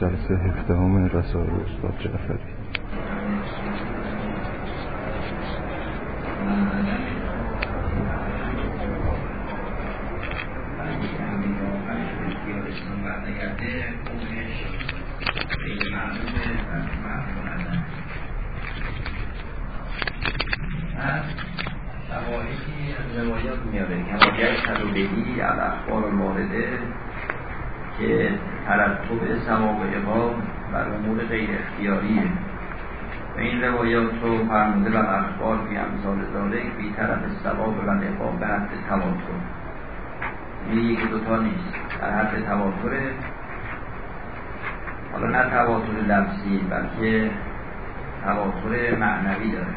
جلسه هفته همه رسائل استاد جعفری روایات میاره کماگر تلوبهی الاخبار المورده که ترتب ثواب اقام بر امور غیر اختیاریه و این روایات رو فرموده و اخبار بی امثال ذالک بی طرف ثواب و اقام به حد تواتر. این یکی دوتا نیست. در حد تواتره. حالا نه تواتر لفظی بلکه تواتر معنوی داره.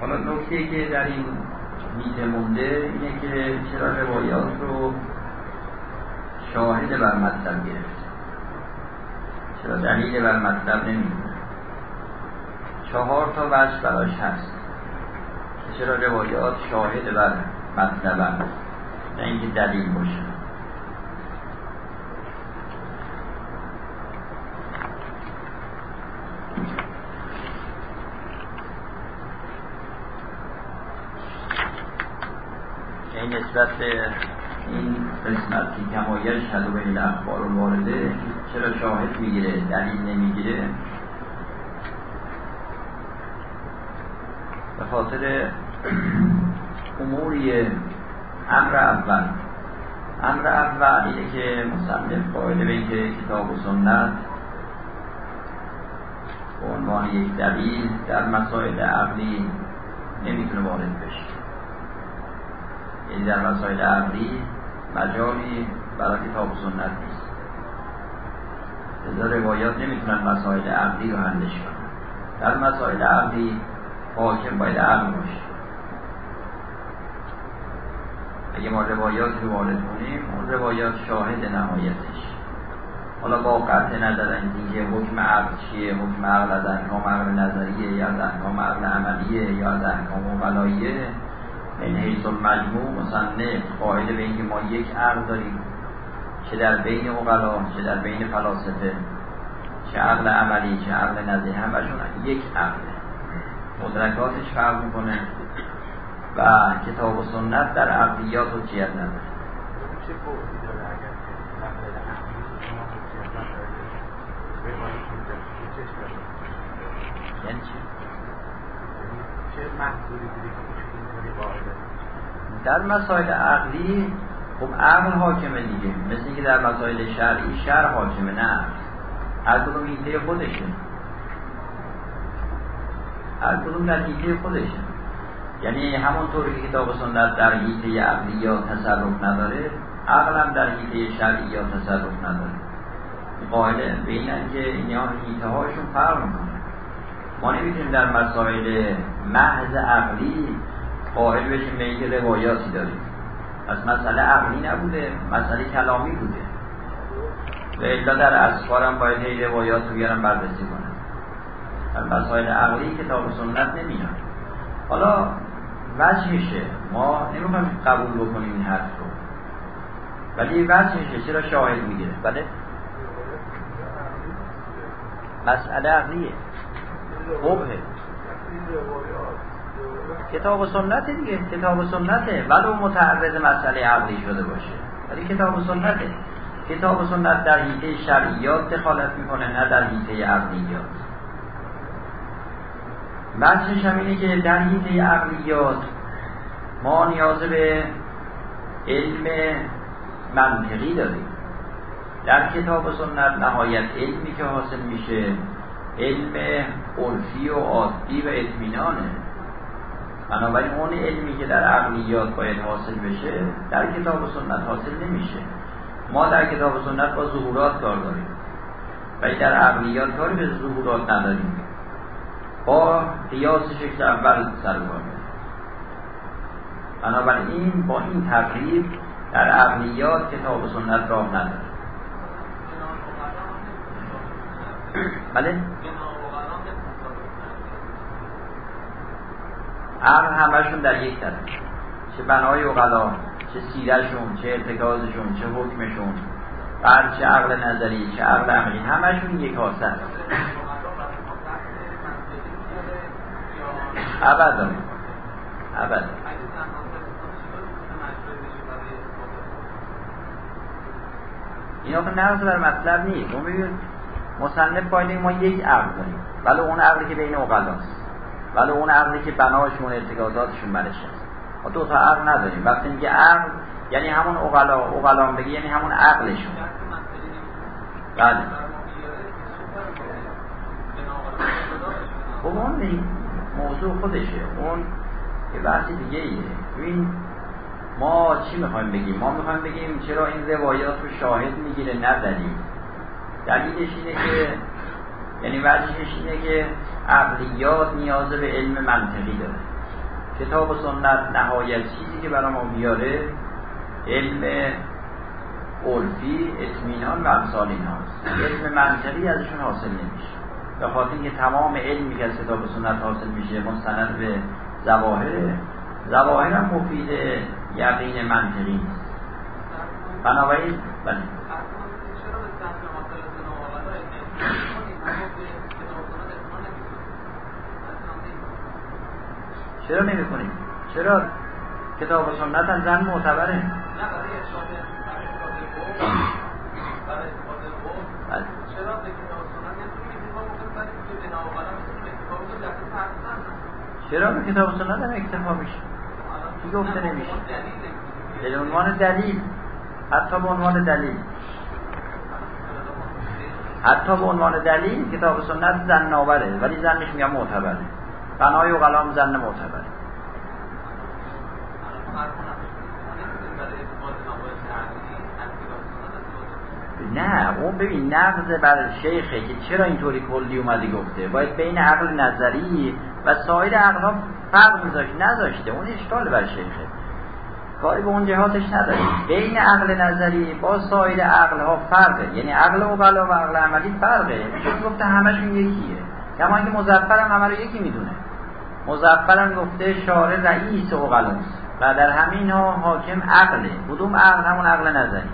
حالا نکته که در این میته مونده اینه که چرا روایات رو شاهد بر مطلب گرفت. چرا دلیل بر مطلب نمی‌دونه چهار تا وجه براش هست که چرا روایات شاهد بر مطلب نه اینکه دلیل باشه. این نسبت به این قسمت که کمایل شد و این اخبار وارده چرا شاهد می‌گیره؟ دلیل نمی‌گیره؟ به خاطر اموری امر اول. امر اول اینه که مصنف قائل به اینکه کتاب و سنت به عنوان یک دلیل در مسائل عقلی نمی‌تونه وارد بشه. یعنی در مسائل عقلی مجالی برای کتاب و سنت لذا روایات نمی‌تونن مسائل عقلی رو حلش کنن. در مسائل عقلی حاکم باید عقل باشه. اگه ما روایات رو وارد کنیم اون روایات شاهد نهایتش. حالا با قطع نظر اینکه حکم عقل چیه؟ حکم عقل از احکام عقل نظریه یا از احکام عقل عملیه یا از احکام ولایه؟ این حیث مجموع مصنف قائل به اینکه ما یک عقل داریم چه در بین اقلا چه در بین فلاسفه چه عقل عملی چه عقل نظری همشون یک عقله مدرکاتش فرق می‌کنه و کتاب و سنت در عقلیات و جیت نداره. یعنی چی؟ در مسائل عقلی خب عقل حاکمه دیگه. مثل اینکه در مسائل شرعی شرع حاکمه نه. هر کدوم ایده خودشه هر کدوم در ایده خودشه یعنی همونطور که کتاب سنت در حیطه عقلی یا تصرف نداره عقل هم در حیطه شرعی یا تصرف نداره. قائل به اینن که اینا حیطه هاشون فرق می‌کنه. ما نمی‌تونیم در مسائل محض عقلی قائل بشیم به اینکه روایاتی داریم. از مسئله عقلی نبوده مسئله کلامی بوده. و الا در اسفارم باید هی روایات رو بیارم بررسی کنم. در مسائل عقلی کتاب سنت نمیان حالا وجه میشه ما نمی‌خوایم قبول بکنیم این حرف رو. ولی وجه میشه چرا شاهد می‌گیره؟ بله. مسئله عقلیه. خوبه کتاب و سنت دیگه. کتاب و سنته ولو متعرض مسئله عقلی شده باشه. ولی کتاب و سنته کتاب و سنت در حیطه شرعیات دخالت می‌کنه نه در حیطه عقلیات. بحثش هم اینه که در حیطه عقلیات ما نیاز به علم منطقی داریم. در کتاب و سنت نهایت علمی که حاصل میشه علم عرفی و عادی و اطمینانه. بنابراین اون علمی که در عقلیات باید حاصل بشه در کتاب و سنت حاصل نمیشه. ما در کتاب و سنت با ظهورات کار داریم. ولی در عقلیات کاری به ظهورات نداریم. با قیاس شکل اول سر بنابراین با این تقریب در عقلیات کتاب و سنت راه نداره بله؟ عقل همشون در یک طرف. چه بنای اقلا چه سیرشون چه ارتکازشون چه حکمشون. بعد چه عقل نظری چه عقل عقلی همشون یک هست ابدا. ابدا. اینا که نقض بر مطلب نیست. اون ببین مصنف باید ما یک عقل داریم. ولی اون عقلی که بین اقلاست ولی اون عقلی که بناشون ارتکازاتشون برش هست ما دو تا عقل نداریم. وقتی میگه عقل یعنی همون اقلا اقلام بگی یعنی همون عقلشون. بله. خب اون موضوع خودشه. اون یه بحثی دیگه ایه ببین ما چی می‌خوایم بگیم؟ ما می‌خوایم بگیم چرا این روایات رو شاهد می‌گیره دلیل دلیلش اینه که یعنی وجهش اینه که عقلیات نیاز به علم منطقی داره. کتاب و سنت نهایت چیزی که برای ما بیاره علم عرفی اطمینان و امثال این هاست علم منطقی ازشون حاصل نمیشه. به خاطر اینکه تمام علمی که از کتاب سنت حاصل میشه مستند به ظواهر ظواهر هم مفید یقین منطقی نیست. بنابراین بله. چرا نمی کنیم؟ چرا کتاب و سنت هم زن معتبره چرا به کتاب و سنت هم اکتفا میشه چی گفته نمیشه به عنوان دلیل. حتی به عنوان دلیل. حتی به عنوان دلیل کتاب و سنت زن ناوره ولی زنش میگم معتبره. بنای و غلام زن معتبره. نه اون ببین نقض بر شیخه که چرا اینطوری کلی اومده گفته؟ باید بین عقل نظری و سایر عقل فرق میذاشت نذاشته اون اشکال بر شیخه. کاری به اون جهاتش نداره. بین عقل نظری با سایر عقل ها فرقه. یعنی عقل اقلا و عقل عملی فرقه. میشه گفته همشون یکیه. کما اینکه مزفر هم همه یکی می‌دونه. مزفر هم گفته شارع رئیس اقلاست و در همین ها حاکم عقله. کدوم عقل؟ همون عقل نظری.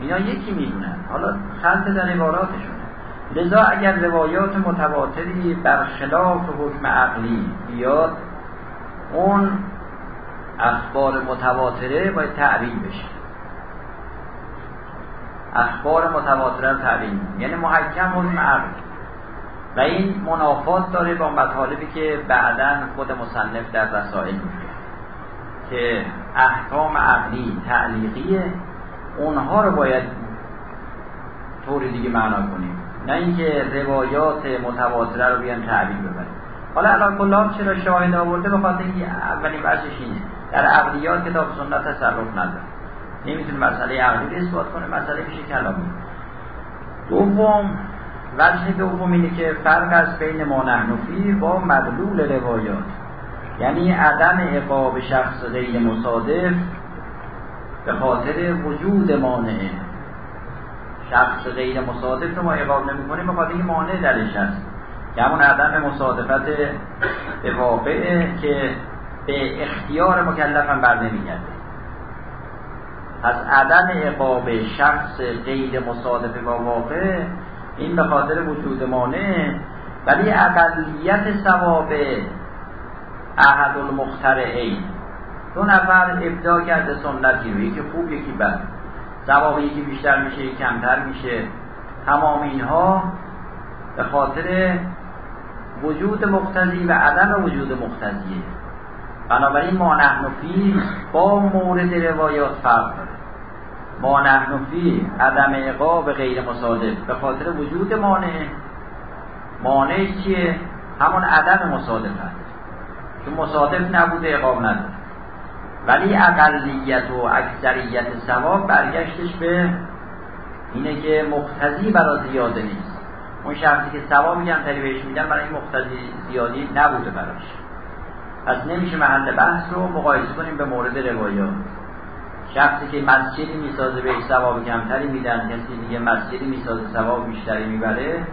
اینا یکی می‌دونن. حالا خلط در عباراتشونه. لذا اگر روایات متواتری برخلاف حکم عقلی بیاد اون اخبار متواتره باید تعبیل بشه. اخبار متواتره تعبیل یعنی محکم حکم عقل. و این منافات داره با مطالبی که بعدا خود مصنف در رسائل میگه که احکام عقلی تعلیقیه. اونها رو باید طور دیگه معنا کنیم. نه اینکه روایات متواتره رو بیان تعبیل ببریم. حالا الان کلاب چرا شاهد آورده؟ به خاطر اینکه اولین وجهش اینه. در عقلیات کتاب سنت تصرف نداره نمی‌تونه مسئله عقلی رو اثبات کنه مسئله میشه کلامی. دوم وجه دوم اینه که فرق از بین ما نحنفی با مدلول روایات. یعنی عدم عقاب شخص غیر مصادف به خاطر وجود مانعه. شخص غیر مصادف رو ما اقاب نمی کنیم به خاطر مانع درش هست. که همون عدم مصادفت به واقعه که به اختیار مکلف هم بر نمیگرده پس عدم اقاب شخص غیر مصادف با واقع این به خاطر وجود مانع. ولی اقلیت ثواب احد المخترعین دو نفر ابداع کرده سنتی رو. یکی خوب یکی بد. ثواب یکی بیشتر میشه یکی کمتر میشه. تمام اینها به خاطر وجود مقتضی و عدم وجود مقتضیه. بنابراین ما نحنفی با مورد روایات فرق داره ما نحنفی عدم اقاب غیر مصادف به خاطر وجود مانع. مانع چیه؟ همون عدم مصادف هست چون مصادف نبوده اقاب نداره. ولی اقلیت و اکثریت ثواب برگشتش به اینه که مقتضی برای زیاده نیست. اون شخصی که ثوابی کمتری بهش میدن برای این مقتضی زیادی نبوده براش. پس نمیشه محل بحث رو مقایسه کنیم به مورد روایات. شخصی که مسجدی می‌سازه بهش ثواب کمتری میدن کسی دیگه مسجدی می‌سازه ثواب بیشتری می‌بره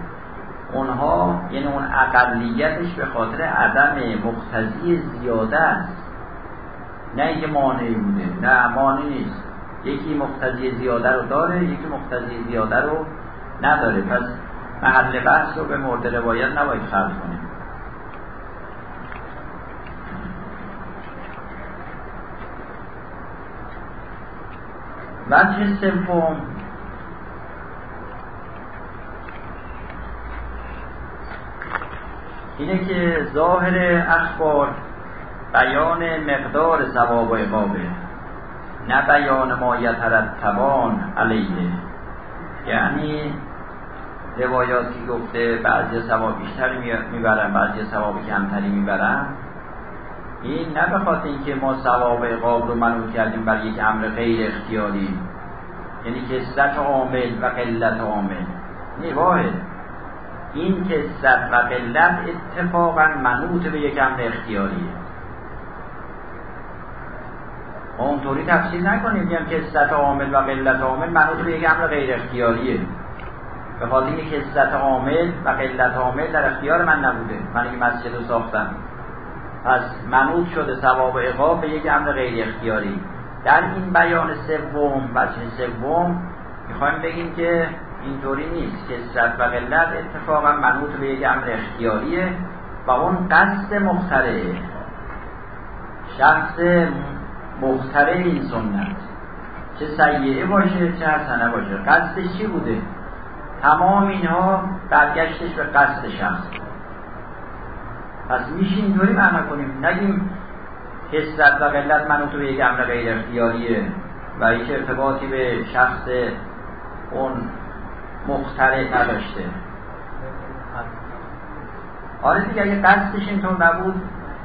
اونها یعنی اون اقلیتش به خاطر عدم مقتضی زیاده است. نه اینکه مانعی بوده نه مانع نیست. یکی مقتضی زیاده رو داره یکی مقتضی زیاده رو نداره. پس محل بحث رو به مورد روایت نباید خلق کنیم. وجه سوم؟ اینه که ظاهر اخبار بیان مقدار ثواب و عقابه نه بیان ما یترتبان علیه. یعنی روایاتی گفته بعضی ثواب بیشتری می‌برن بعضی ثواب کمتری می‌برن. این نه به اینکه ما ثواب عقاب رو منوط کردیم بر یک امر غیر اختیاری. یعنی کسرت عامل و قلت عامل. نواه. این کسرت و قلت اتفاقا منوط به یک امر اختیاریه. اونطوری تفسیر نکنیم میگم کسرت عامل و قلت عامل منوط به یک امر غیر اختیاریه. به خاطر اینکه کسرت عامل و قلت عامل در اختیار من نبوده. من این مسجد رو ساختم. پس منوط شده ثواب و عقاب به یک امر غیر اختیاری. در این بیان سوم بچه سوم می‌خوایم بگیم که اینطوری نیست که و قلت اتفاقا منوط به یک امر اختیاریه و اون قصد مختره شخص مختره این سنت. چه سیعه باشه چه حسنه باشه. قصدش چی بوده؟ تمام اینها برگشتش به قصد شخص. پس میشه اینطوری معنا کنیم. نگیم کسرت و قلت منوط به یک امر غیر اختیاریه و هیچ ارتباطی به شخص اون مخترع نداشته. آره دیگه اگه قصدش اینطور نبود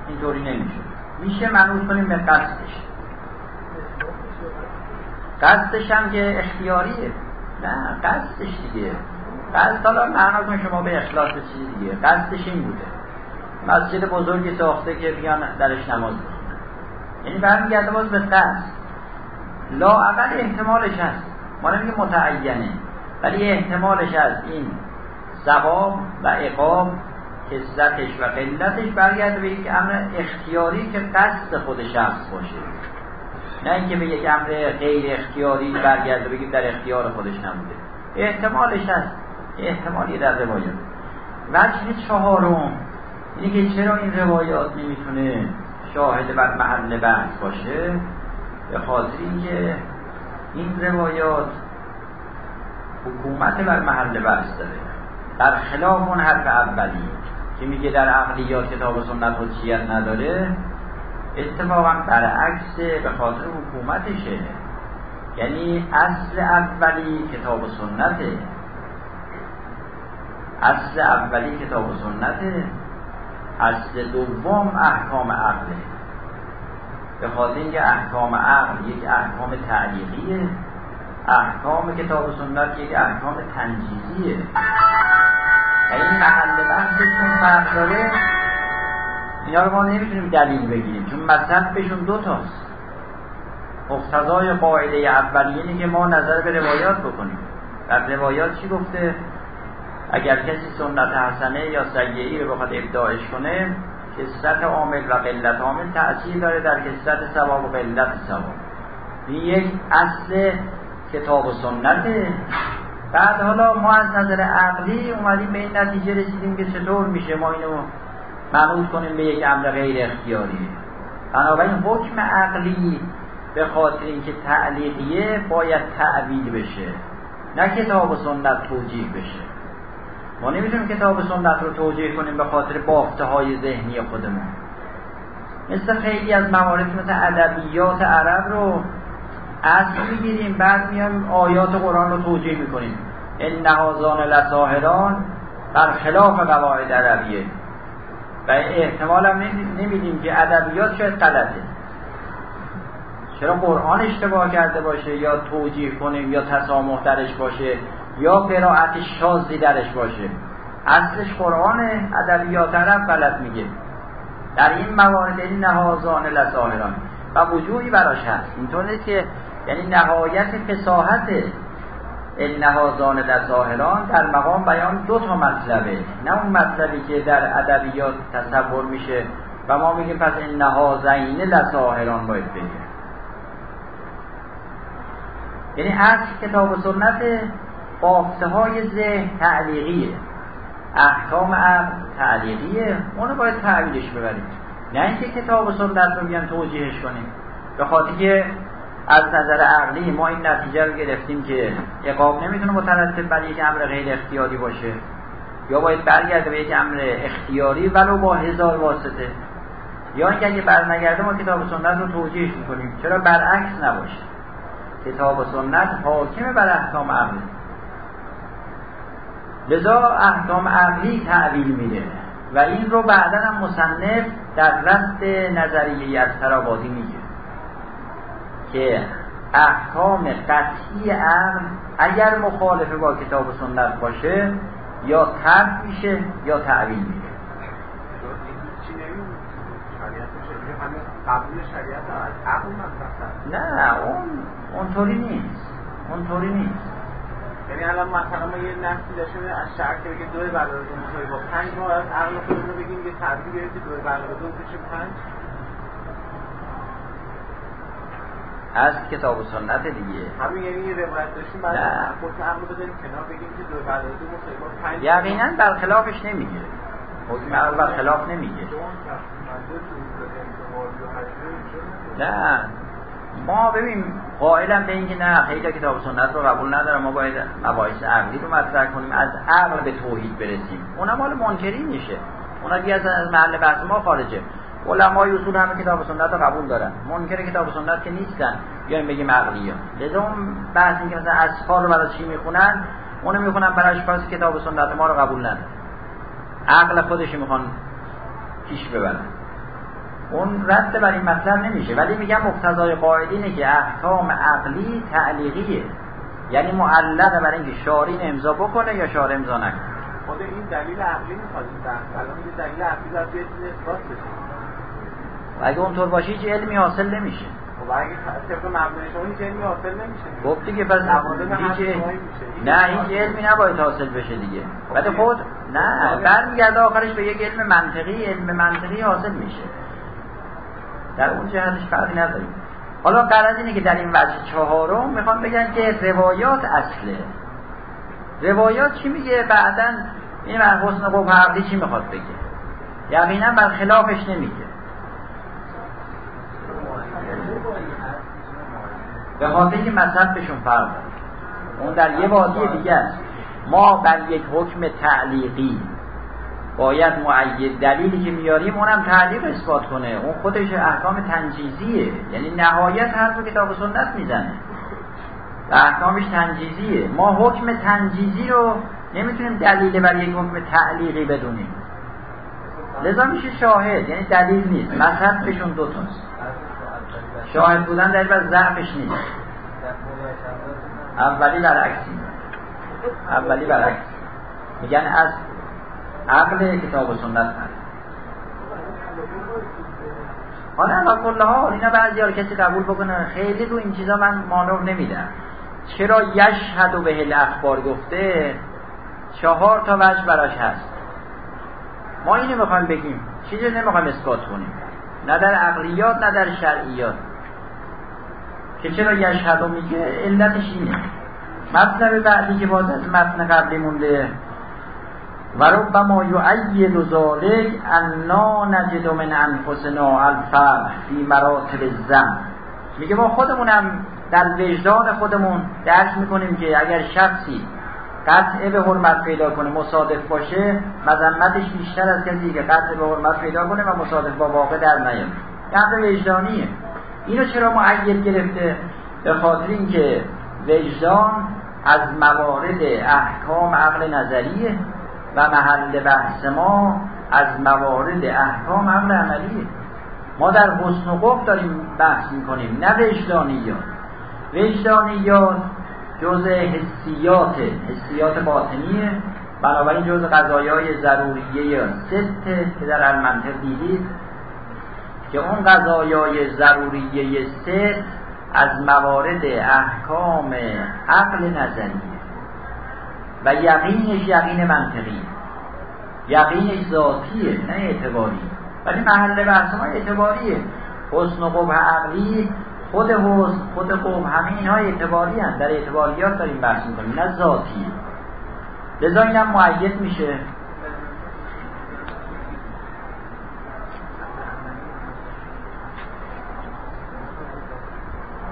اینطوری نمیشه. میشه منوط کنیم به قصدش. قصدش هم که اختیاریه. نه قصدش دیگه. قصد حالا معنا شما به اخلاص چیزی دیگه. قصدش این بوده. مسجد بزرگی ساخته که بیان درش نماز بخونن. یعنی برمیگرده باز به قصد. لااقل احتمالش هست. ما نمیگه متعینه. ولی احتمالش از این ثواب و عقاب کسرتش و قلتش برگرده به یک امر اختیاری که قصد خود شخص باشه. نه اینکه به یک امر غیر اختیاری برگرده بگیم در اختیار خودش نبوده. احتمالش هست. احتمالی در روایات وجه چهارم که چرا این روایات نمی‌تونه شاهد بر محل بحث باشه؟ به خاطر اینکه این روایات حکومت بر محل بحث داره. در خلاف اون حرف اولی که میگه در عقلیات کتاب و سنت حجیت نداره اتفاقا برعکس به خاطر حکومتشه. یعنی اصل اولی کتاب سنته. اصل اولی کتاب سنته. اصل دوم احکام عقله به خاطر اینکه احکام عقل یک احکام تعلیقیه احکام کتاب سنت یک احکام تنجیزیه. و این محل بحثشون فرق داره اینا رو ما نمی‌تونیم دلیل بگیریم چون بهشون دو تاست. مقتضای قاعده اولیه اینه که ما نظر به روایات بکنیم. در روایات چی گفته؟ اگر کسی سنت حسنه یا سیعی رو بخواد ابداعش کنه کسرت عامل و قلت عامل تأثیر داره در کسرت ثواب و قلت ثواب. این یک اصل کتاب و سنته. بعد حالا ما از نظر عقلی اومدیم به این نتیجه رسیدیم که چطور میشه ما اینو منوط کنیم به یک امر غیر اختیاری. بنابراین حکم عقلی به خاطر اینکه تعلیقیه باید تعویل بشه. نه کتاب و سنت توجیه بشه. ما نمی‌تونیم کتاب سنت رو توجیه کنیم به خاطر بافته های ذهنی خودمون. مثل خیلی از موارد مثل ادبیات عرب رو اصل می‌گیریم بعد میایم آیات قرآن رو توجیه می‌کنیم. این نهازان لساهران خلاف قواعد عربیه و احتمال هم نمیدیم که ادبیات شاید غلطه. چرا قرآن اشتباه کرده باشه یا توجیه کنیم یا تسامح درش باشه؟ یا قرائت شازی درش باشه. اصلش قرآن ادبیات عرب غلط میگه. در این موارد این نهازان لساهران و وجوهی براش هست. اینطور که یعنی نهایت فساحت نهازان لساهران در مقام بیان دو تا مطلبه. نه اون مطلبی که در ادبیات تصور میشه و ما میگیم پس انها زین لساهران باید بگه. یعنی اصل کتاب و سنت بافته های ذهن تعلیقیه. احکام عقل تعلیقیه. اونو باید تعویلش ببریم. نه اینکه کتاب و سنت رو بیان توجیهش کنیم. به خاطر که از نظر عقلی ما این نتیجه رو گرفتیم که اقاب نمی‌تونه مترتب بر یک امر غیر اختیاری باشه. یا باید برگرده به یک امر اختیاری ولو با هزار واسطه. یا اینکه اگه برنگرده ما کتاب سنت رو توجیهش می‌کنیم. چرا برعکس نباشه؟ کتاب و سنت حاکمه بر احکام عقلی لذا احکام عقلی تعویل میده و این رو بعدا هم مصنف در رد نظریه از ترابادی میگه که احکام قطعی عقل اگر مخالف با کتاب و سنت باشه یا ترک میشه یا تعویل میشه. نه اون اونطوری نیست. اونطوری نیست. یعنی الان مثلا ما یه نفسی داشته از شرک که بگه دوی برای دو مساوی با پنج ما از عقل خودمون رو بگیم یه تعبیر بیارید دوی برای دو بشه پنج؟ از کتاب و سنت دیگه. همین یعنی یه روایت داشتیم بعد خود عقل بذاریم کنار بگیم که دوی برای دو مساوی با پنج یقینا برخلافش نمیگه حکم عقل برخلاف نمیگه نه. ما ببین قائلم به اینکه نه خیلی کتاب سنت رو قبول ندارم. ما باید مباحث عقلی رو مطرح کنیم از عقل به توحید برسیم. اونم مال منکری میشه. اونا دیگه از محل بحث ما خارجه. علمای اصول همه کتاب سنت رو قبول دارن. منکر کتاب سنت که نیستن. بیایم بگیم عقلی ها لذا اون بحث که مثلا اسفار رو برای چی می‌خونن اونو می‌خونن برای اشخاص کتاب سنت ما رو قبول ندارن. عقل خودش می‌خوان پیش ببرن. اون رد بر این مطلب نمیشه. ولی میگم مقتضای قاعدینه که احکام عقلی تعلیقیه. یعنی معلقه برای اینکه شارین امضا بکنه یا شار امضا نکنه. خود این دلیل عقلی می‌خواد. الان یه دلیل عقلی باید بیاد اثبات بشه. اگه اونطور باشه هیچ علمی حاصل نمیشه. خب اگه طبق مبنای شما هیچ علمی حاصل نمیشه. خب دیگه پس هیچ نه هیچ علمی نباید حاصل بشه دیگه. ولی خود نه برمیگرده آخرش به یک علم منطقی علم منطقی حاصل میشه. در اون جهتش فرقی نداریم. حالا قرض اینه که در این وجه چهارم می‌خوام بگن که روایات اصله. روایات چی میگه؟ بعدا این من حسن قوم چی می‌خواد بگه؟ یقینا بر خلافش نمیگه. به خاطر که مذهبشون فرق اون در یه وادی دیگه است. ما بر یک حکم تعلیقی باید معید دلیلی که میاریم اونم تعلیق اثبات کنه. اون خودش احکام تنجیزیه. یعنی نهایت حرف کتاب و سنت می‌زنه. و احکامش تنجیزیه. ما حکم تنجیزی رو نمی‌تونیم دلیل بر یک حکم تعلیقی بدونیم. لذا میشه شاهد. یعنی دلیل نیست. مذهب بهشون دوتاست شاهد بودن در بر ضعفش نیست. اولی برعکسی اولی برعکس. میگن از عقل کتاب و سنت هست. حالا علا کل ها اینا بعضی ها کسی قبول بکنه. خیلی رو این چیزا من مانور نمیدم. چرا یشهد و به اخبار گفته؟ چهار تا وجه براش هست. ما اینو می‌خوایم بگیم. چیزی نمی‌خوایم اثبات کنیم. نه در عقلیات نه در شرعیات. که چرا یشهد و میگه؟ علتش اینه. مطلب بعدی که باز از متن قبلی مونده. و ربما یعید ذالک انا نجد من انفسنا الفرح فی مراتب الزم. میگه ما خودمونم در وجدان خودمون درک می‌کنیم که اگر شخصی قطعه به حرمت پیدا کنه مصادف باشه مذمتش بیشتر از کسی که قطعه به حرمت پیدا کنه و مصادف با واقع در نیاد. امر وجدانیه. اینو چرا معید گرفته؟ به خاطر اینکه وجدان از موارد احکام عقل نظریه و محل بحث ما از موارد احکام عقل عملیه. ما در حسن و قب داریم بحث می‌کنیم نه وجدانیات. وجدانیات جز حسیات حسیات باطنیه. بنابراین جز قضایای های ضروریه سته که در المنطق دیدید که اون قضایای ضروریه ست از موارد احکام عقل نظریه. و یقینش یقین منطقی. یقینش ذاتیه نه اعتباری. ولی محل بحث ما اعتباریه. حسن و قبح عقلی خود حسن خود قبح همه اینها اعتباری هست در اعتباریات داریم بحث می‌کنیم نه ذاتی لذا اینم معید میشه.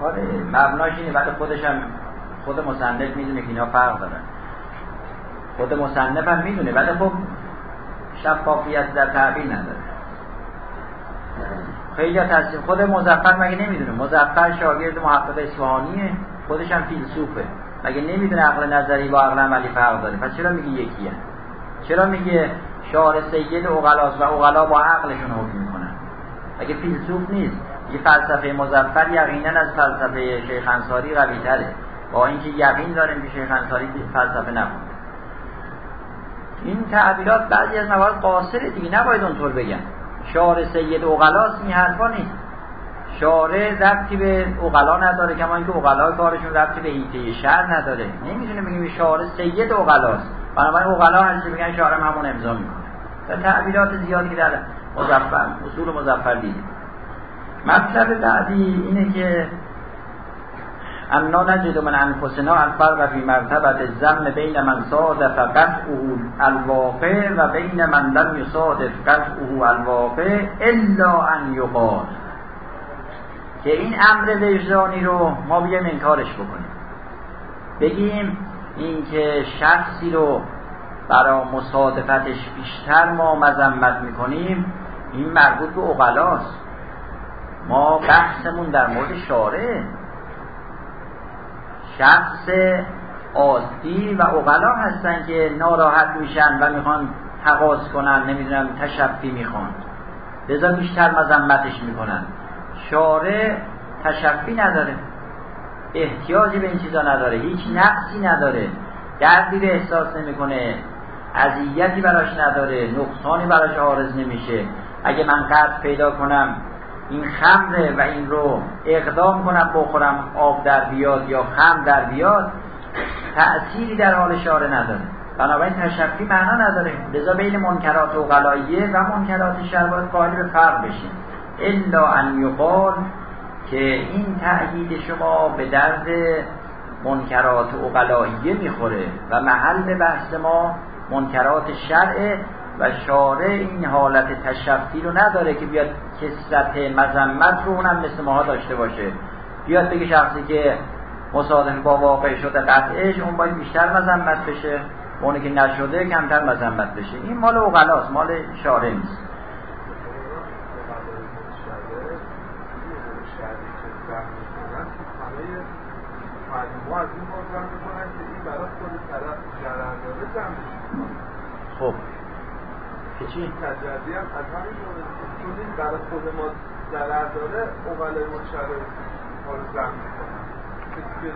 آره مبناش اینه بعد خودش هم خود مصنف می‌دونه که اینا فرق دارن. خود مصنف هم می‌دونه بعد خب شفافیت در تعبیر نداره. خیلی تصدیق خود مزفر مگه نمی‌دونه؟ مزفر شاگرد محقق اصفهانیه خودش هم فیلسوفه. مگه نمی‌دونه عقل نظری با عقل عملی فرق داره؟ پس چرا میگه یکیه؟ چرا میگه شعار سید اوغلاس و اوغلا با عقلشون حکم می‌کنن؟ اگه فیلسوف نیست؟ یه فلسفه مزفر یقینا از فلسفه شیخ انصاری قوی تره با اینکه یقین داریم که شیخ انصاری فلسفه نبود این تعبیرات بعضی از موارد قاصره دیگه نباید اونطور بگن. شعار سید اوغلاس این حرفا نیست. شاره ربطی به اوغلا نداره کما اینکه اوغلا کارشون ربطی به هیته شهر نداره. نمی‌تونه بگیم شعار سید اوغلاست بنابراین اوغلا هرچی بگن شعارم همون امضا می‌کنه. و تعبیرات زیادی که در مزفر اصول مزفر دیدیم مطلب بعدی اینه که انا نجد من انفسنا الفرق فی مرتبت الزم بین من صادف قطعه الواقع و بین من لم یصادف قطعه الواقع الا ان یقال که این امر وجدانی رو ما بیایم انکارش بکنیم. بگیم اینکه شخصی رو برای مصادفتش بیشتر ما مذمت می‌کنیم این مربوط به اقلاست. ما بحثمون در مورد شاره شخص عادی و اقلا هستن که ناراحت میشن و می‌خوان تقاس کنن نمی‌دونم تشفی می‌خوان. لذا بیشتر مذمتش می‌کنن. شاره تشفی نداره. احتیاجی به این چیزا نداره. هیچ نقصی نداره. دردی به احساس نمی‌کنه. اذیتی براش نداره. نقصانی براش عارض نمیشه. اگه من قرض پیدا کنم این خمره و این رو اقدام کنم بخورم آب در بیاد یا خم در بیاد تأثیری در حال شاره نداره. بنابراین تشفی معنا نداره. لذا بین منکرات و غلایه و منکرات شر باید قائل به فرق بشیم الا ان یقال که این تأیید شما به درد منکرات اقلاییه می‌خوره و محل بحث ما منکرات شرع و شارع این حالت تشفی رو نداره که بیاد کسرت مذمت رو اونم مثل ماها داشته باشه. بیاد بگه شخصی که مصادف با واقع شده قطعش اون باید بیشتر مذمت بشه. اونی که نشده کمتر مذمت بشه. این مال اوغلاست مال شارع نیست. خب. که چی؟ تجربی هم از همین چون این برای خود ما ضرر داره اقلای مشتره حال زن که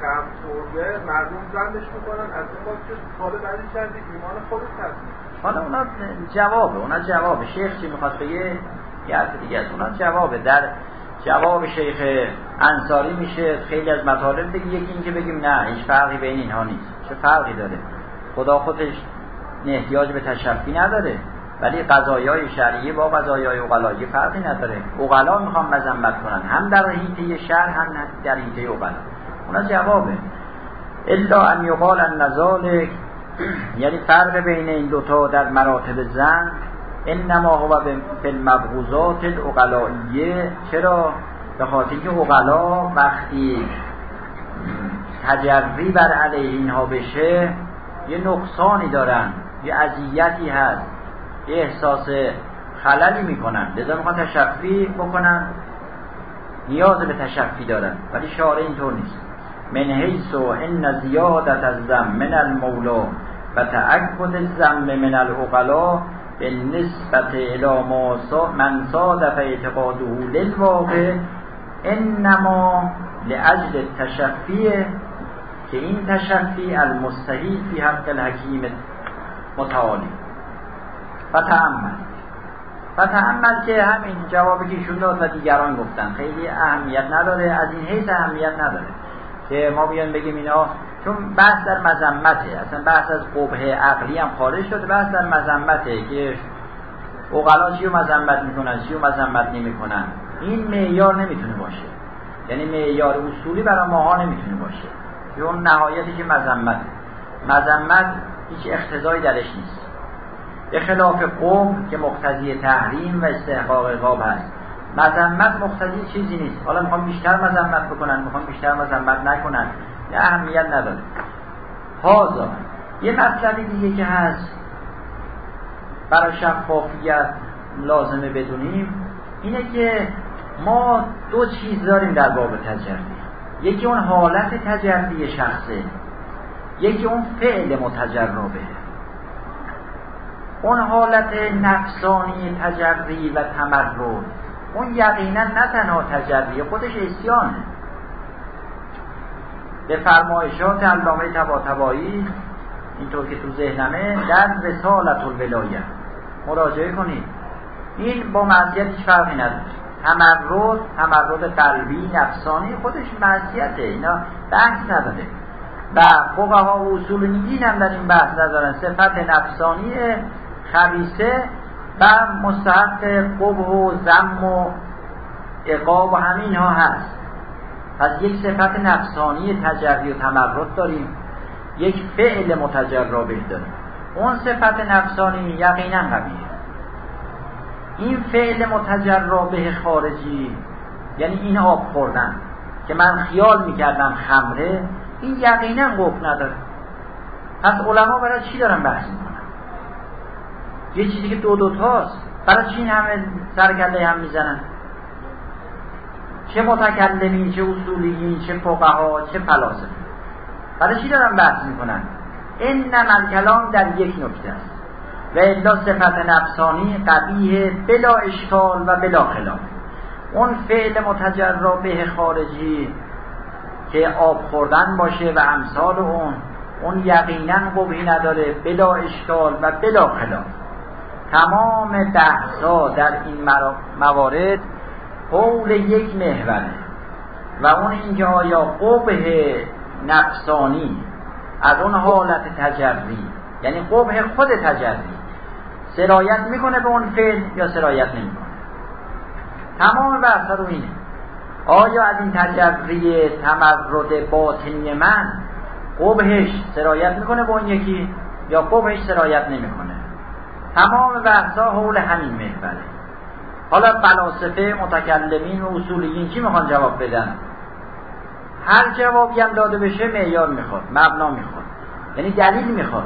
خم خورده مردم زندش می‌کنن از این باید که حال بعدی چندی ایمان خودش تصمیم حالا اونا جوابه اونا جوابه. شیخ چی می‌خواد بگه؟ یه حرف دیگه از اونا جوابه. در جواب شیخ انصاری میشه خیلی از مطالب بگی یکی اینکه بگیم نه هیچ فرقی بین اینها نیست. چه فرقی داره؟ خدا خودش احتیاج به تشفی نداره. ولی قضایای شرعی با قضایای اقلایی فرقی نداره. اقلا می‌خوام مذمت کنن. هم در حیطه شهر هم در حیطه اقلا اونا جوابه. الا ان یقال ان یعنی فرق بین این دوتا در مراتب زن انما هو به المبغوزات الاقلائیه چرا؟ به خاطر که اقلا وقتی تجری بر علیه اینها بشه یه نقصانی دارن. یه اذیتی هست یه احساس خللی می‌کنن. لذا می‌خوان تشفی بکنن. نیاز به تشفی دارن. ولی شعار اینطور نیست. من حیث و ان زیادت از زم من المولا و تعقد الزم من الاغلا به نسبت الى من صادف اعتقاده للواقع انما لعجل تشفیه که این تشفی المستحیل فی حق الحکیم متعالی. و تعمل و تعمل که همین جوابی که داد و دیگران گفتن. خیلی اهمیت نداره. از این حیث اهمیت نداره که ما بیان بگیم اینا چون بحث در مذمته. اصلا بحث از قبه عقلی هم خارج شده. بحث در مذمته که اقلا چی رو مذمت می‌کنن چی رو مذمت نمی‌کنن. این معیار نمی‌تونه باشه. یعنی معیار اصولی برای ماها نمی‌تونه باشه. اون نهایتی که مذمت مذمت هیچ اختزایی درش نیست. به خلاف قوم که مقتضی تحریم و استحقاق عقاب هست. مذمت مقتضی چیزی نیست. حالا می‌خوام بیشتر مذمت بکنن می‌خوام بیشتر مذمت نکنن. نه اهمیت نداره. هازا یه مطلبی دیگه که هست. برای شفافیت لازمه بدونیم. اینه که ما دو چیز داریم در باب تجربی یکی اون حالت تجربی شخصه. یکی اون فعل متجربه. اون حالت نفسانی تجری و تمرد اون یقینا نه تنها تجری خودش اسیانه. به فرمایشات علامه تباتبایی اینطور که تو ذهنمه در رسالت الولایه. مراجعه کنید. این با معصیت هیچ فرقی نداره. تمرد تمرد قلبی نفسانی خودش معصیته اینا بحث نداره. و فقها و اصول هم در این بحث ندارن. صفت نفسانی خبیسه و مستحق قبه و زم و اقاب و همین ها هست. پس یک صفت نفسانی تجری و تمرد داریم. یک فعل متجربه داریم. اون صفت نفسانی یقینا قبیه این فعل متجربه خارجی یعنی این آب خوردن که من خیال می‌کردم خمره این یقینا قبل نداره. پس علما برای چی دارن بحث می‌کنن؟ یه چیزی که دو دوتاست برای چی این همه سرگله هم می‌زنن؟ چه متکلمین چه اصولیین چه فقها چه فلاسفه. برای چی دارن بحث می‌کنن؟ این نمل کلام در یک نکته است. و الا صفت نفسانی قبیه بلا اشکال و بلا خلاف. اون فعل متجربه خارجی که آب خوردن باشه و امثال اون اون یقینا قبهی نداره بلا اشکال و بلا خلاف. تمام بحثا در این موارد قول یک محوره. و اون اینکه آیا قبه نفسانی از اون حالت تجری یعنی قبه خود تجری سرایت می‌کنه به اون فعل یا سرایت نمی‌کنه؟ تمام بحث رو اینه. آیا از این تجری تمرد باطنی من قبهش سرایت می‌کنه به اون یکی یا قبهش سرایت نمی‌کنه؟ تمام بحثا حول همین محوره. حالا فلاسفه متکلمین و اصولیین چی می‌خوان جواب بدن؟ هر جوابی هم داده بشه معیار می‌خواد مبنا می‌خواد. یعنی دلیل می‌خواد.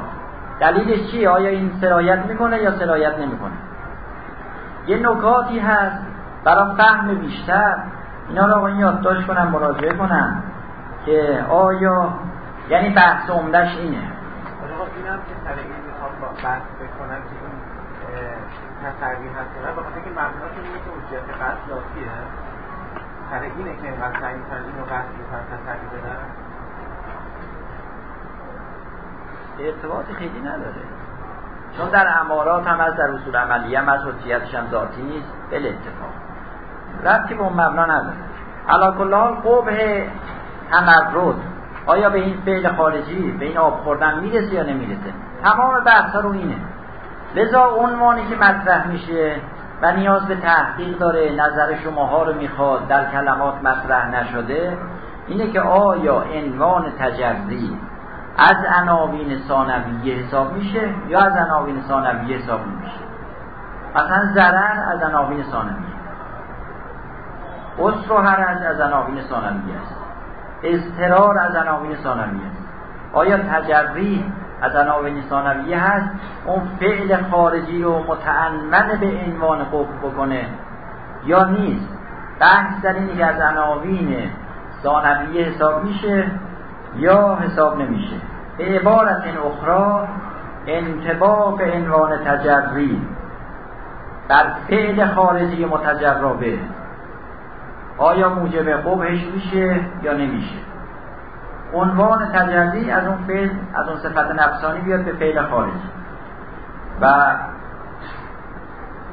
دلیلش چیه؟ آیا این سرایت می‌کنه یا سرایت نمی‌کنه؟ یه نکاتی هست برای فهم بیشتر. اینا رو این یادداشت کنم مراجعه کنم که آیا یعنی بحث عمدش اینه. اینم که می‌خوام بحث بکنم که این تصویر هست نه بخاطر اینکه مبناش اینه که سر اینه که اینقدر سعی می‌کنن اینو قصد می‌کنن تصویر بدن. ارتباطی خیلی نداره. چون در امارات هم از در اصول عملی هم از حجیتش هم ذاتی نیست. بل اتفاق. ربطی به اون مبنا نداره. علا کلال قبه تمرد آیا به این فعل خارجی به این آب خوردن می‌رسه یا نمی‌رسه؟ تمام بحث رو اینه. لذا عنوانی که مطرح میشه و نیاز به تحقیق داره نظر شماها رو می‌خواد در کلمات مطرح نشده اینه که آیا عنوان تجری از عناوین ثانویه حساب میشه یا از عناوین ثانویه حساب میشه؟ مثلا ضرر از عناوین ثانویه. اسر و حرج از عناوین ثانویه است. اضطرار از عناوین ثانویه است. آیا تجری از عناوین ثانویه هست؟ اون فعل خارجی رو متعمد به عنوان قبل بکنه یا نیست؟ بحث در اینه که از عناوین ثانویه حساب میشه یا حساب نمیشه. به عبارت اخرى انتباه عنوان تجری در فعل خارجی متجربه. آیا موجب قبهش میشه یا نمیشه؟ عنوان تجری از اون فعل از اون صفت نفسانی بیاد به فعل خارجی. و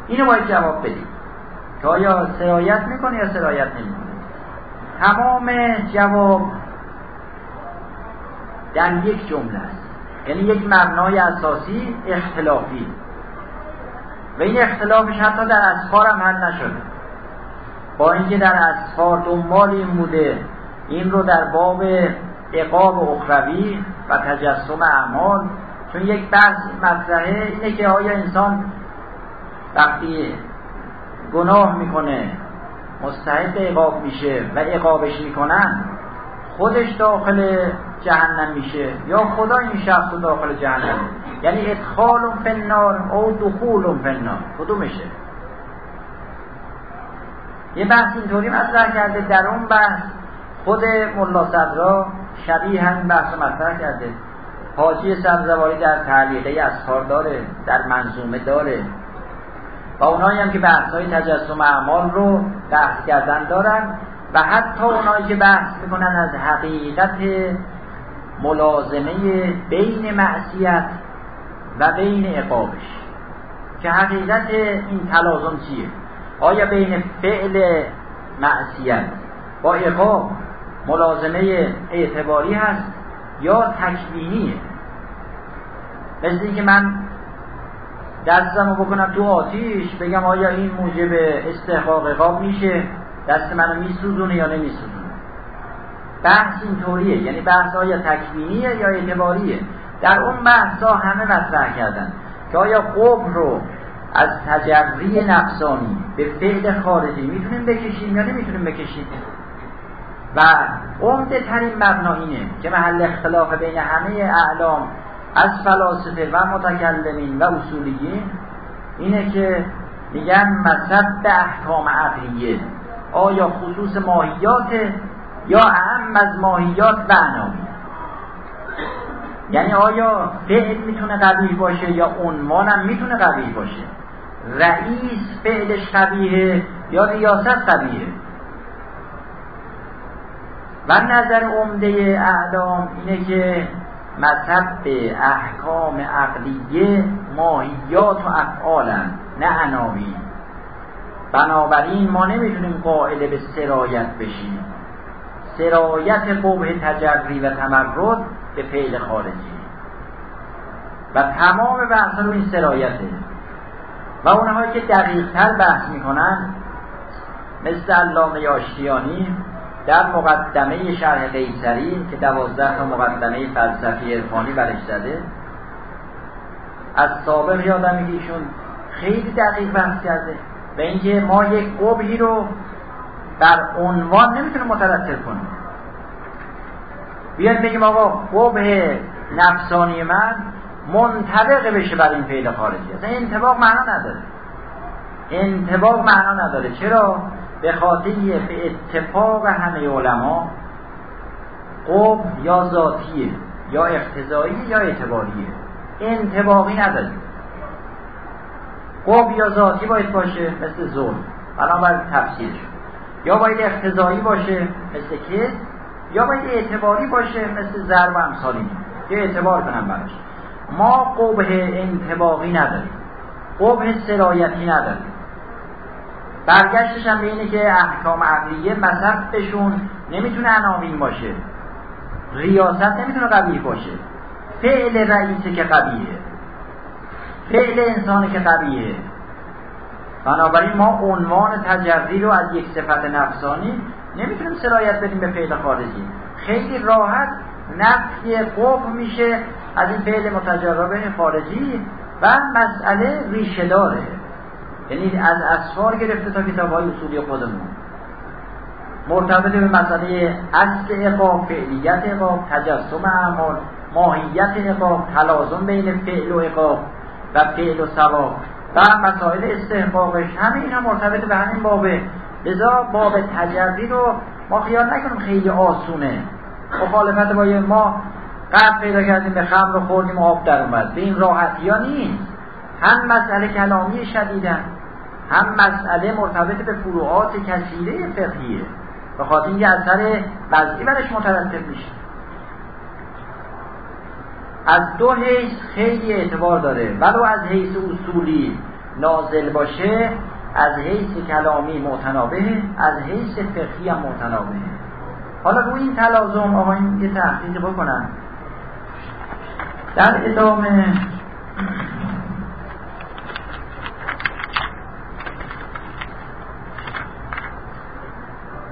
اینو باید جواب بدیم. که آیا سرایت می‌کنه یا سرایت نمی‌کنه؟ تمام جواب در یک جمله است. یعنی یک مبنای اساسی اختلافی. و این اختلافش حتی در اسفار هم حل نشده. با اینکه در اسفار دنبال این بوده این رو در باب اقاب اخروی و تجسم اعمال چون یک بحث مطرحه اینه که آیا انسان وقتی گناه می‌کنه مستحق اقاب میشه و اقابش می‌کنن خودش داخل جهنم میشه یا خدا این شخص داخل جهنم؟ یعنی ادخال فنار او دخول فنار کدومشه؟ یه بحث اینطوری مطرح کرده در اون بحث خود ملا صدرا شبیه همین بحث مطرح کرده. حاجی سبزواری در تعلیقه اسفار داره در منظومه داره. و اونایی هم که بحث های تجسم اعمال رو بحث کردن دارن و حتی اونایی که بحث می‌کنن از حقیقت ملازمه بین معصیت و بین عقابش. که حقیقت این تلازم چیه؟ آیا بین فعل معصیت با عقاب ملازمه اعتباری هست یا تکوینیه مثل اینکه من دستمو بکنم تو آتیش بگم آیا این موجب استحقاق عقاب میشه؟ دست منو میسوزونه یا نمیسوزونه؟ بحث اینطوریه. یعنی بحث آیا تکوینیه یا اعتباریه؟ در اون بحث همه مطرح کردن که آیا قبر رو از تجری نفسانی به فعل خارجی می‌تونیم بکشیم یا نمی‌تونیم بکشیم؟ و عمده ترین مبنا اینه که محل اختلاف بین همه اعلام از فلاسفه و متکلمین و اصولیین اینه که میگن مذهب به احکام عقلیه. آیا خصوص ماهیات یا اهم از ماهیات و یعنی آیا فعل می‌تونه قبیح باشه یا عنوانم می‌تونه قبیح باشه؟ رئیس فعلش قبیهه یا ریاست قبیهه و نظر عمده اعلام اینه که مذهب به احکام عقلیه ماهیات و افعالن نه عناوین. بنابراین ما نمی‌تونیم قائل به سرایت بشیم. سرایت قبه تجری و تمرد به فعل خارجی. و تمام بحث رو این سرایته و اونهایی که دقیق تر بحث می‌کنن مثل علامه آشتیانی در مقدمه شرح قیصری که دوازده تا مقدمه فلسفی عرفانی برش زده از سابق یادم که خیلی دقیق بحث کرده. و اینکه ما یک قبهی رو در عنوان نمی‌تونیم مترتب کنیم بیاید بگیم آقا قبه نفسانی من منطبق بشه بر این فعل خارجی. اصلا انتباق معنا نداره. انتباق معنا نداره. چرا؟ به خاطر اتفاق همه علما قب یا ذاتیه یا اقتضایی یا اعتباریه. انتباقی نداره. قب یا ذاتی باید باشه مثل ظلم. بنابراین تفسیر شد. یا باید اقتضایی باشه مثل کس یا باید اعتباری باشه مثل ضرب و امثالی که اعتبار کنم براش. ما قبه انتباقی نداریم. قبه سرایتی نداریم. برگشتش هم به اینه که احکام عقلیه بهشون نمی‌تونه عناوین باشه. ریاست نمی‌تونه قبیه باشه. فعل رئیسه که قبیه فعل انسان که قبیه بنابراین ما عنوان تجری رو از یک صفت نفسانی نمی‌تونیم سرایت بدیم به فعل خارجی. خیلی راحت نفی قبح میشه از این فعل متجربه خارجی و مسئله ریشه داره. یعنی از اسفار گرفته تا کتاب های اصولی خودمون. مرتبط به مسئله اصل اقام فعلیت اقام تجسم اعمال ماهیت اقام تلازم بین فعل و اقام و فعل و ثواب. و مسائل استحقاقش. همه اینا مرتبط به همین بابه. لذا باب تجربی رو ما خیال نکنیم خیلی آسونه. مخالفت با ما قبل پیدا کردیم به خمر رو خوردیم آب در اومد. به این راحتی ها نیست. هم مسئله کلامی شدیدن هم مسئله مرتبط به فروعات کثیره فقهیه. به خاطر اینکه اثر وضعی برش مترتب میشه. از دو حیث خیلی اعتبار داره. ولو از حیث اصولی نازل باشه از حیث کلامی معتنابه از حیث فقهی هم معتنابه. حالا رو این تلازم آقا این یه تحقیق بکنم. در ادامه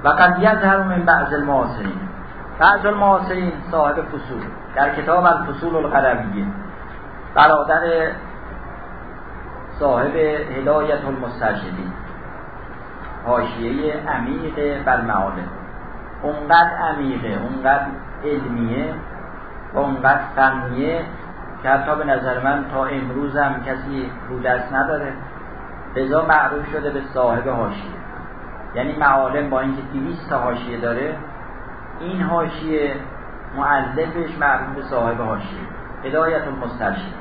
و قد یظهر من بعض المعاصرین بعض المعاصرین صاحب فصول. در کتاب الفصول القرویه برادر صاحب هدایت المسترشدین. حاشیه عمیق بر اونقدر عمیقه اونقدر علمیه و اونقدر فنیه که حتی به نظر من تا امروز هم کسی رو دست نداره. لذا معروف شده به صاحب حاشیه. یعنی معالم با اینکه 200 تا حاشیه داره این حاشیه معلفش معروف به صاحب حاشیه. هدایت المسترشدین.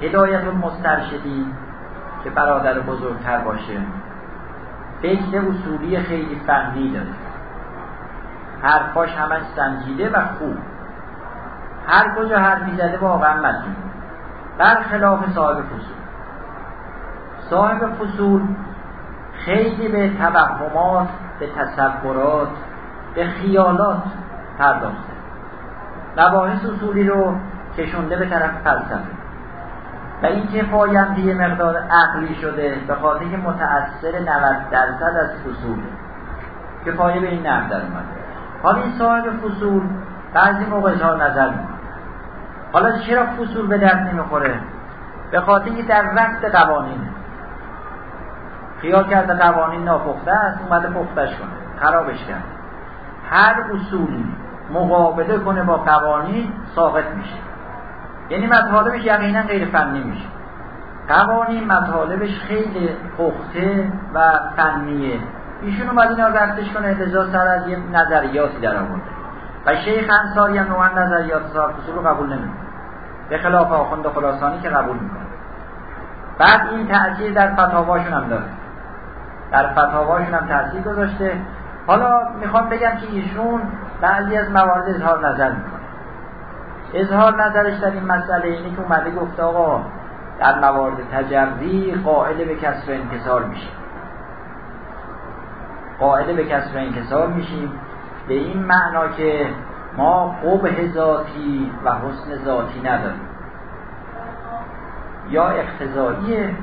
هدایت المسترشدین که برادر بزرگتر باشه. فکر اصولی خیلی فنی داره. حرفاش همش سنجیده و خوب. هر کجا حرفی زده واقعا مدین برخلاف صاحب فصول. صاحب فصول خیلی به توهمات به تصورات به خیالات پرداخته مباحث اصولی رو کشونده به طرف فلسفه. و این که یه مقدار عقلی شده به خاطر که متأثر 90 درصد از فصوله که به این نقد در اومده. حالا این صاحب فصول بعضی موقع اظهار نظر می‌کنه. حالا چرا فصول به درد نمی‌خوره؟ به خاطر که در وقت قوانینه خیال کرده قوانین ناپخته است اومده پختش کنه. خرابش کرد هر اصولی مقابله کنه با قوانین ساقط میشه. یعنی مطالبش یقینا غیر فنی میشه. قوانین مطالبش خیلی پخته و فنیه. ایشون اومد اینا رفتش کنه لذا سر از یه نظریاتی در آورده. و شیخ انصاری هم نوعا نظریات صاحب رو قبول نمی‌کنه. به خلاف آخوند خلاصانی که قبول می‌کنه. بعد این تأثیر در فتاواشون هم داره. در فتاواشون هم تأثیر گذاشته. حالا می‌خوام بگم که ایشون بعضی از موارد اظهار نظر می‌کنه. اظهار نظرش در این مسئله اینه که اومده گفته آقا در موارد تجربی قائل به کسر انکسار میشه قائل به کسر انکسار میشیم. به این معنا که ما قبه ذاتی و حسن ذاتی نداریم. یا اختزاییه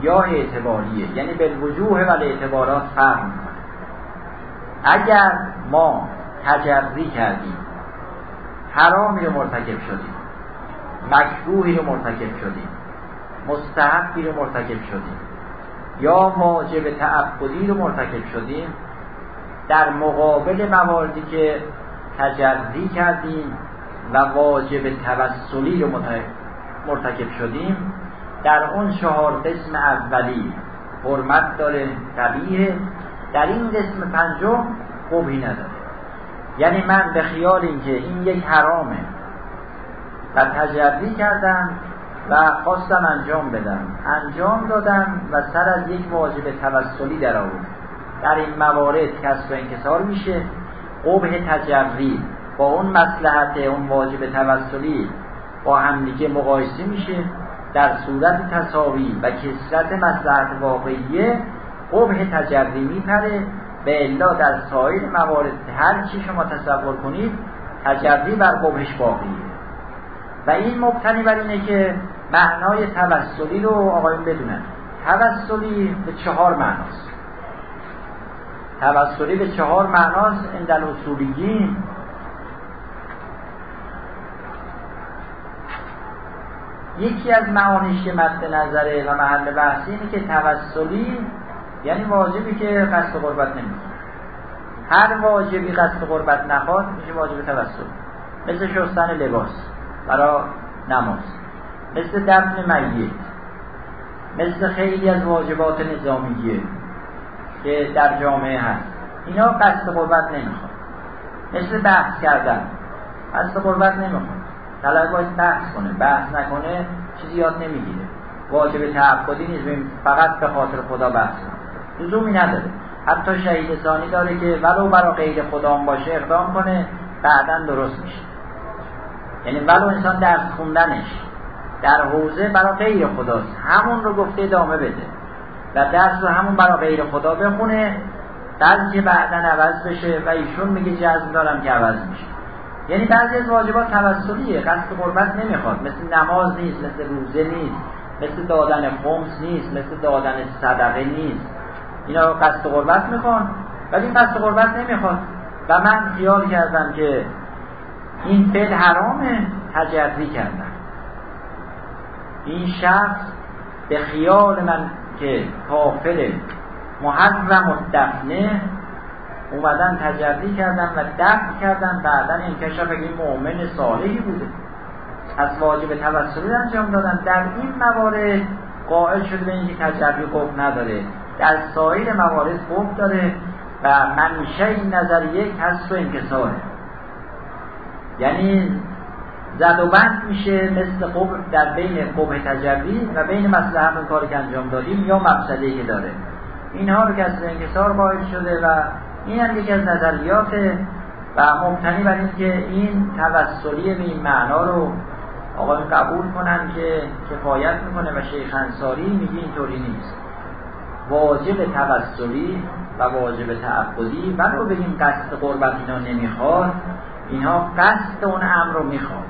یا اعتباریه. یعنی به وجوه و اعتبارات فرق اگر ما تجربی کردیم حرامی رو مرتکب شدیم مکروهی رو مرتکب شدیم مستحقی رو مرتکب شدیم یا واجب تعبدی رو مرتکب شدیم در مقابل مواردی که تجربی کردیم و واجب توسلی رو مرتکب شدیم در اون چهار قسم اولی حرمت داره طبیعه در این قسم پنجم قبهی نداره. یعنی من به خیال اینکه این یک حرامه. و تجربی کردم و خواستم انجام بدم. انجام دادم و سر از یک واجب توسلی در آورد در این موارد کسب انکسار میشه. قبه تجربی با اون مسلحت اون واجب توسلی با همدیگه مقایسه میشه. در صورت تصاوی و کسرت مسلحت واقعیه قبه تجربی میپره. به الا در سایر موارد هر چی شما تصور کنید تجربی بر قبهش باقیه. و این مبتنی بر اینه که معنای توسلی رو آقایون بدونن. توسلی به چهار معناست. توسلی به چهار معناست. اندل اصولیین یکی از معانیش که مد نظره و محل بحثی اینه که توسلی یعنی واجبی که قصد قربت نمی‌کنه. هر واجبی قصد قربت نخواد میشه واجب توسل. مثل شستن لباس برای نماز. مثل دفن میت. مثل خیلی از واجبات نظامیه که در جامعه هست. اینا قصد قربت نمی‌خواد مثل بحث کردن. قصد قربت نمی‌خواد طلب باید بحث کنه. بحث نکنه چیزی یاد نمی‌گیره. واجب تعبدی نیست. فقط به خاطر خدا بحث کنه. لزومی نداره. حتی شهید ثانی داره که ولو برا غیر خدا باشه اقدام کنه بعدا درست میشه. یعنی ولو انسان درس خوندنش در حوزه برا غیر خداست. همون رو گفته ادامه بده. و درس رو همون برا غیر خدا بخونه بعد که بعدا عوض بشه و ایشون میگه جزم دارم که عوض میشه. یعنی بعضی از واجبات توسلیه قصد قربت نمی‌خواد. مثل نماز نیست مثل روزه نیست مثل دادن خمس نیست مثل دادن صدقه نیست. اینا قصد قربت می‌خوان ولی قصد قربت نمی‌خواد و من خیال کردم که این فعل حرامه تجری کردم این شخص به خیال من که کافر محرم و دفنه اومدن تجری کردن و دفن کردن بعدا انکشف این مؤمن صالحی بوده. از واجب توسلی انجام دادن. در این موارد قائل شده به اینکه تجربی قفل نداره. در سایر موارد قفل داره و منشه نظریه کسر و انکساره یعنی زد و بند میشه مثل قبر در بین قبه تجربی و بین مسئله همون کاری که انجام دادیم یا مقصدی که داره. اینها رو کسر انکسار قائل شده و این هم یکی از نظریات و مبتنی بر این که این توسلی به این معنا رو آقا قبول کنن که کفایت می‌کنه و شیخ انصاری میگه اینطوری نیست. واجب توسلی و واجب تعبدی. ولو بگیم قصد قربت اینا نمی‌خواد اینها قصد اون امر رو می‌خواد.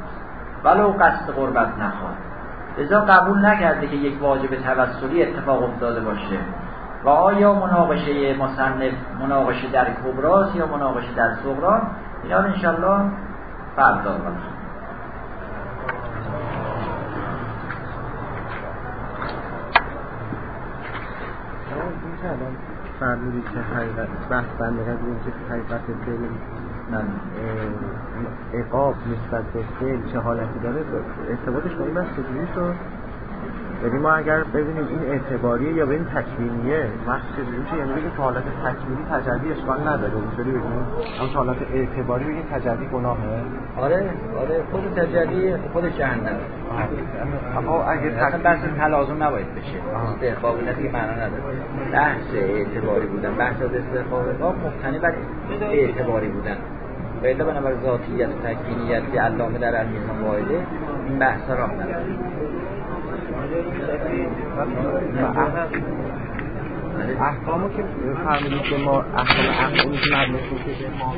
ولو قصد قربت نخواد. لذا قبول نکرده که یک واجب توسلی اتفاق افتاده باشه. و آیا مناقشه مصنف مناقشه در کبراس یا مناقشه در صغرا؟ اینا رو انشالله فردا باشه فرمودید که حقیقت بحث برمیگرد این که حقیقت دل اقاب نسبت به فعل چه حالتی داره ارتباطش با این بحث چجوری شد؟ یعنی ما اگر ببینیم این اعتباریه یا ببینیم تکوینیه بحث چجوری میشه یعنی بگیم که حالت تکوینی تجربی اشکال نداره. اینطوری بگیم اما حالت اعتباری بگیم تجربی گناهه. آره آره خود تجربی خود جهنم. اما اگر اصلا بحث تلازم نباید بشه. استحقاق نه دیگه معنا نداره. بحث اعتباری بودن بحث از استحقاق مبتنی بر اعتباری بودن. و الا بنابر ذاتیت و تکوینیت که علامه در المیزان واحده این بحث راه نداره احکامو که فرمودید که ما احکام احکامی که مبنی که ما